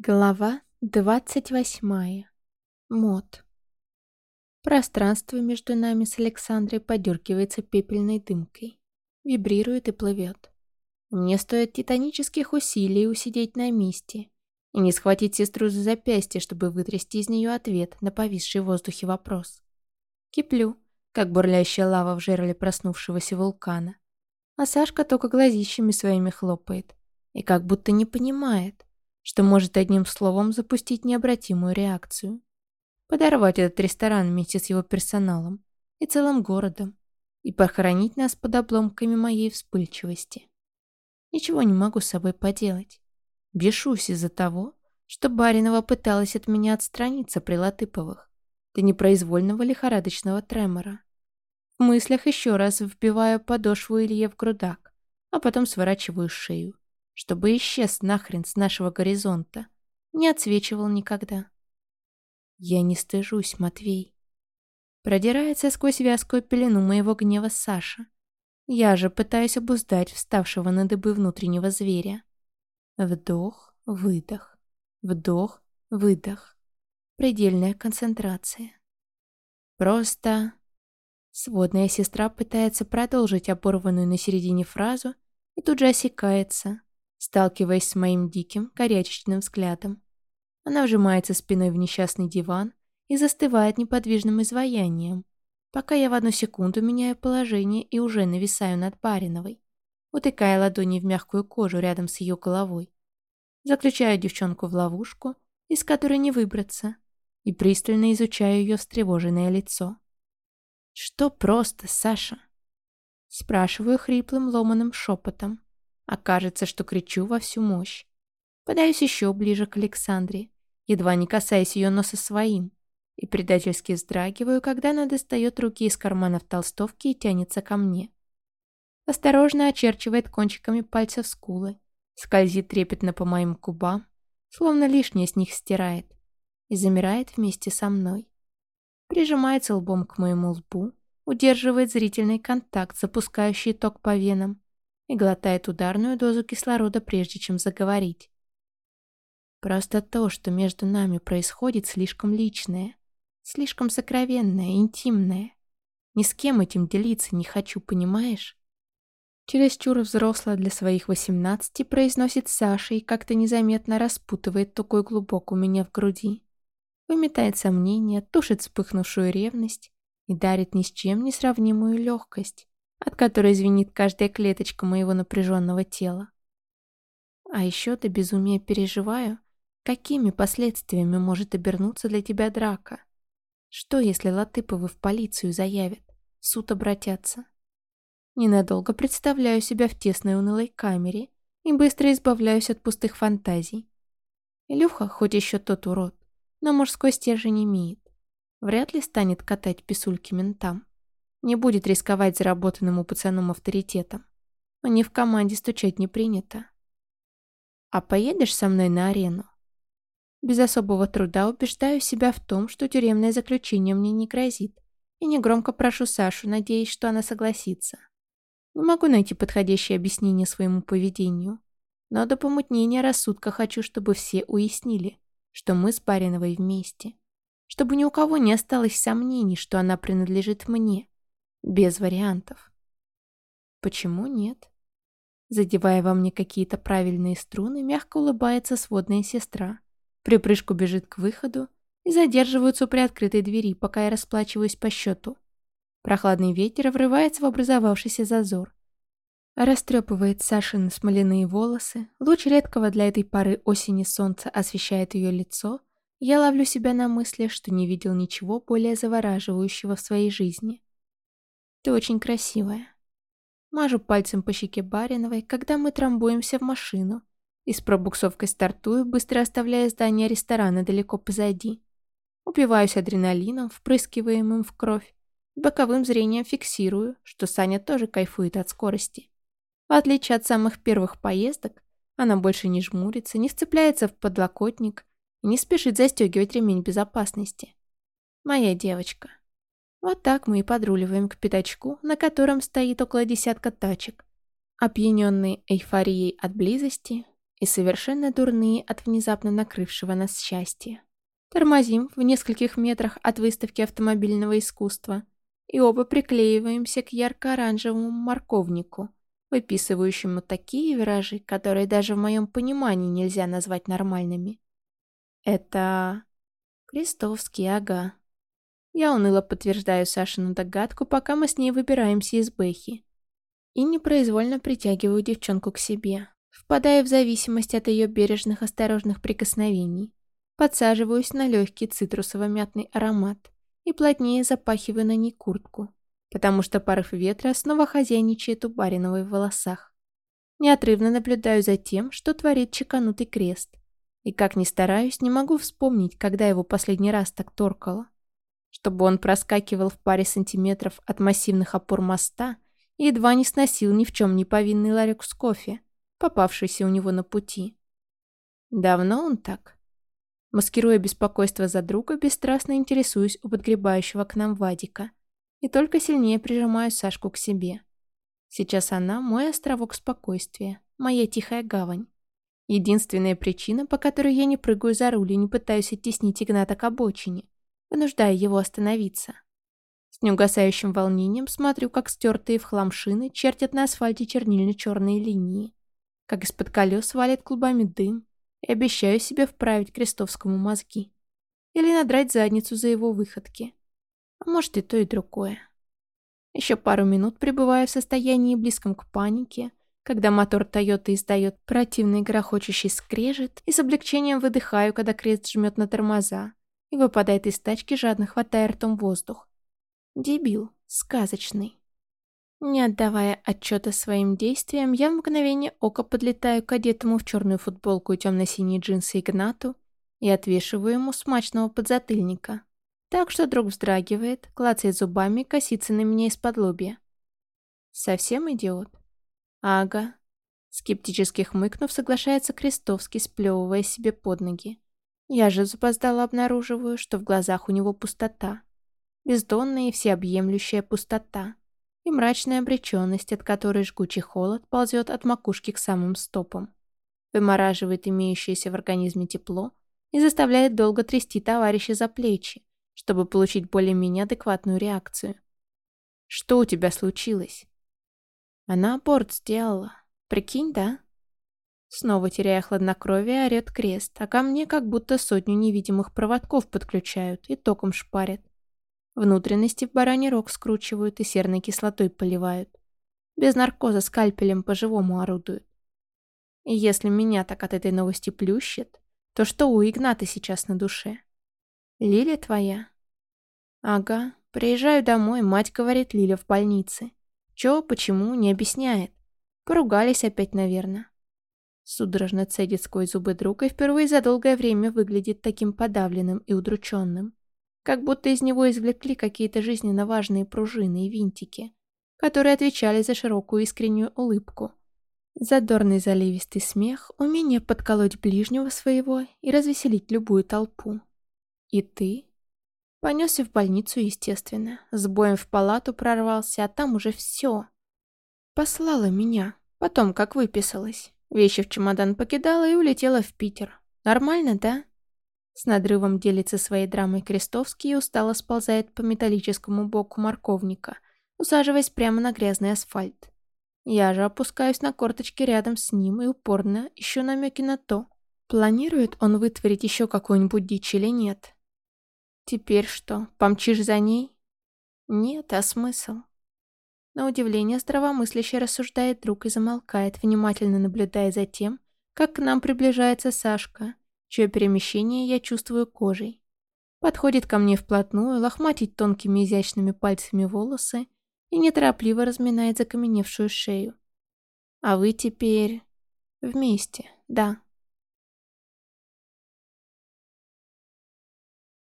Глава двадцать восьмая. Мод. Пространство между нами с Александрой подергивается пепельной дымкой. Вибрирует и плывет. Мне стоит титанических усилий усидеть на месте и не схватить сестру за запястье, чтобы вытрясти из нее ответ на повисший в воздухе вопрос. Киплю, как бурлящая лава в жерле проснувшегося вулкана. А Сашка только глазищами своими хлопает и как будто не понимает, что может одним словом запустить необратимую реакцию. Подорвать этот ресторан вместе с его персоналом и целым городом и похоронить нас под обломками моей вспыльчивости. Ничего не могу с собой поделать. Бешусь из-за того, что Баринова пыталась от меня отстраниться при Латыповых, до непроизвольного лихорадочного тремора. В мыслях еще раз вбиваю подошву Илье в грудак, а потом сворачиваю шею чтобы исчез нахрен с нашего горизонта. Не отсвечивал никогда. Я не стыжусь, Матвей. Продирается сквозь вязкую пелену моего гнева Саша. Я же пытаюсь обуздать вставшего на дыбы внутреннего зверя. Вдох, выдох, вдох, выдох. Предельная концентрация. Просто... Сводная сестра пытается продолжить оборванную на середине фразу и тут же осекается, сталкиваясь с моим диким, горячечным взглядом. Она вжимается спиной в несчастный диван и застывает неподвижным изваянием, пока я в одну секунду меняю положение и уже нависаю над Бариновой, утыкая ладони в мягкую кожу рядом с ее головой. Заключаю девчонку в ловушку, из которой не выбраться, и пристально изучаю ее встревоженное лицо. «Что просто, Саша?» Спрашиваю хриплым ломаным шепотом. Окажется, что кричу во всю мощь. Подаюсь еще ближе к Александре, едва не касаясь ее носа своим, и предательски вздрагиваю, когда она достает руки из карманов толстовки и тянется ко мне. Осторожно очерчивает кончиками пальцев скулы, скользит трепетно по моим губам, словно лишнее с них стирает, и замирает вместе со мной. Прижимается лбом к моему лбу, удерживает зрительный контакт, запускающий ток по венам, и глотает ударную дозу кислорода, прежде чем заговорить. Просто то, что между нами происходит, слишком личное, слишком сокровенное, интимное. Ни с кем этим делиться не хочу, понимаешь? Чересчур взрослая для своих восемнадцати произносит Саша и как-то незаметно распутывает такой глубок у меня в груди. Выметает сомнения, тушит вспыхнувшую ревность и дарит ни с чем не сравнимую легкость от которой звенит каждая клеточка моего напряженного тела. А еще до безумия переживаю, какими последствиями может обернуться для тебя драка. Что, если Латыповы в полицию заявят, в суд обратятся? Ненадолго представляю себя в тесной унылой камере и быстро избавляюсь от пустых фантазий. Илюха, хоть еще тот урод, но мужской стержень имеет. Вряд ли станет катать писульки ментам. Не будет рисковать заработанным у пацаном авторитетом. Но не в команде стучать не принято. А поедешь со мной на арену? Без особого труда убеждаю себя в том, что тюремное заключение мне не грозит. И негромко прошу Сашу, надеясь, что она согласится. Не могу найти подходящее объяснение своему поведению. Но до помутнения рассудка хочу, чтобы все уяснили, что мы с Бариновой вместе. Чтобы ни у кого не осталось сомнений, что она принадлежит мне, без вариантов. Почему нет? Задевая во мне какие-то правильные струны, мягко улыбается сводная сестра. Припрыжку бежит к выходу и задерживаются у приоткрытой двери, пока я расплачиваюсь по счету. Прохладный ветер врывается в образовавшийся зазор. Растрепывает Сашины смоляные волосы, луч редкого для этой пары осени солнца освещает ее лицо, я ловлю себя на мысли, что не видел ничего более завораживающего в своей жизни. Ты очень красивая. Мажу пальцем по щеке Бариновой, когда мы трамбуемся в машину. И с пробуксовкой стартую, быстро оставляя здание ресторана далеко позади. Упиваюсь адреналином, впрыскиваемым в кровь. Боковым зрением фиксирую, что Саня тоже кайфует от скорости. В отличие от самых первых поездок, она больше не жмурится, не вцепляется в подлокотник и не спешит застегивать ремень безопасности. Моя девочка. Вот так мы и подруливаем к пятачку, на котором стоит около десятка тачек. Опьяненные эйфорией от близости и совершенно дурные от внезапно накрывшего нас счастья. Тормозим в нескольких метрах от выставки автомобильного искусства и оба приклеиваемся к ярко-оранжевому морковнику, выписывающему такие виражи, которые даже в моем понимании нельзя назвать нормальными. Это... Крестовский, ага. Я уныло подтверждаю Сашину догадку, пока мы с ней выбираемся из Бэхи. И непроизвольно притягиваю девчонку к себе, впадая в зависимость от ее бережных осторожных прикосновений. Подсаживаюсь на легкий цитрусово-мятный аромат и плотнее запахиваю на ней куртку, потому что порыв ветра снова хозяйничает у Бариновой в волосах. Неотрывно наблюдаю за тем, что творит чеканутый крест. И как ни стараюсь, не могу вспомнить, когда его последний раз так торкало. Чтобы он проскакивал в паре сантиметров от массивных опор моста и едва не сносил ни в чем не повинный ларек с кофе, попавшийся у него на пути. Давно он так? Маскируя беспокойство за друга, бесстрастно интересуюсь у подгребающего к нам Вадика. И только сильнее прижимаю Сашку к себе. Сейчас она мой островок спокойствия, моя тихая гавань. Единственная причина, по которой я не прыгаю за руль и не пытаюсь оттеснить Игната к обочине, вынуждая его остановиться. С неугасающим волнением смотрю, как стертые в хлам шины чертят на асфальте чернильно-черные линии, как из-под колес валит клубами дым, и обещаю себе вправить Крестовскому мозги. Или надрать задницу за его выходки. А может и то, и другое. Еще пару минут пребываю в состоянии близком к панике, когда мотор Тойоты издает противный грохочущий скрежет, и с облегчением выдыхаю, когда крест жмет на тормоза и выпадает из тачки, жадно хватая ртом воздух. Дебил, сказочный. Не отдавая отчета своим действиям, я в мгновение ока подлетаю к одетому в черную футболку и темно-синие джинсы Игнату и отвешиваю ему смачного подзатыльника. Так что друг вздрагивает, клацает зубами, косится на меня из-под лобья. Совсем идиот? Ага. Скептически хмыкнув, соглашается Крестовский, сплевывая себе под ноги. Я же запоздало обнаруживаю, что в глазах у него пустота. Бездонная и всеобъемлющая пустота и мрачная обреченность, от которой жгучий холод ползет от макушки к самым стопам. Вымораживает имеющееся в организме тепло и заставляет долго трясти товарища за плечи, чтобы получить более-менее адекватную реакцию. «Что у тебя случилось?» «Она аборт сделала. Прикинь, да?» Снова теряя хладнокровие, орёт крест, а ко мне как будто сотню невидимых проводков подключают и током шпарят. Внутренности в бараний рог скручивают и серной кислотой поливают. Без наркоза скальпелем по-живому орудуют. И если меня так от этой новости плющит, то что у Игната сейчас на душе? Лиля твоя? Ага, приезжаю домой, мать говорит, Лиля в больнице. Чё, почему, не объясняет. Поругались опять, наверное. Судорожно цедит сквозь зубы друга и впервые за долгое время выглядит таким подавленным и удрученным как будто из него извлекли какие-то жизненно важные пружины и винтики, которые отвечали за широкую искреннюю улыбку. Задорный заливистый смех, умение подколоть ближнего своего и развеселить любую толпу. И ты? Понесся в больницу, естественно. С боем в палату прорвался, а там уже все. Послала меня. Потом, как выписалась. Вещи в чемодан покидала и улетела в Питер. Нормально, да? С надрывом делится своей драмой Крестовский и устало сползает по металлическому боку морковника, усаживаясь прямо на грязный асфальт. Я же опускаюсь на корточки рядом с ним и упорно ищу намеки на то, планирует он вытворить еще какую-нибудь дичь или нет. Теперь что, помчишь за ней? Нет, а смысл? На удивление здравомысляще рассуждает друг и замолкает, внимательно наблюдая за тем, как к нам приближается Сашка – чье перемещение я чувствую кожей. Подходит ко мне вплотную, лохматит тонкими изящными пальцами волосы и неторопливо разминает закаменевшую шею. А вы теперь... вместе, да.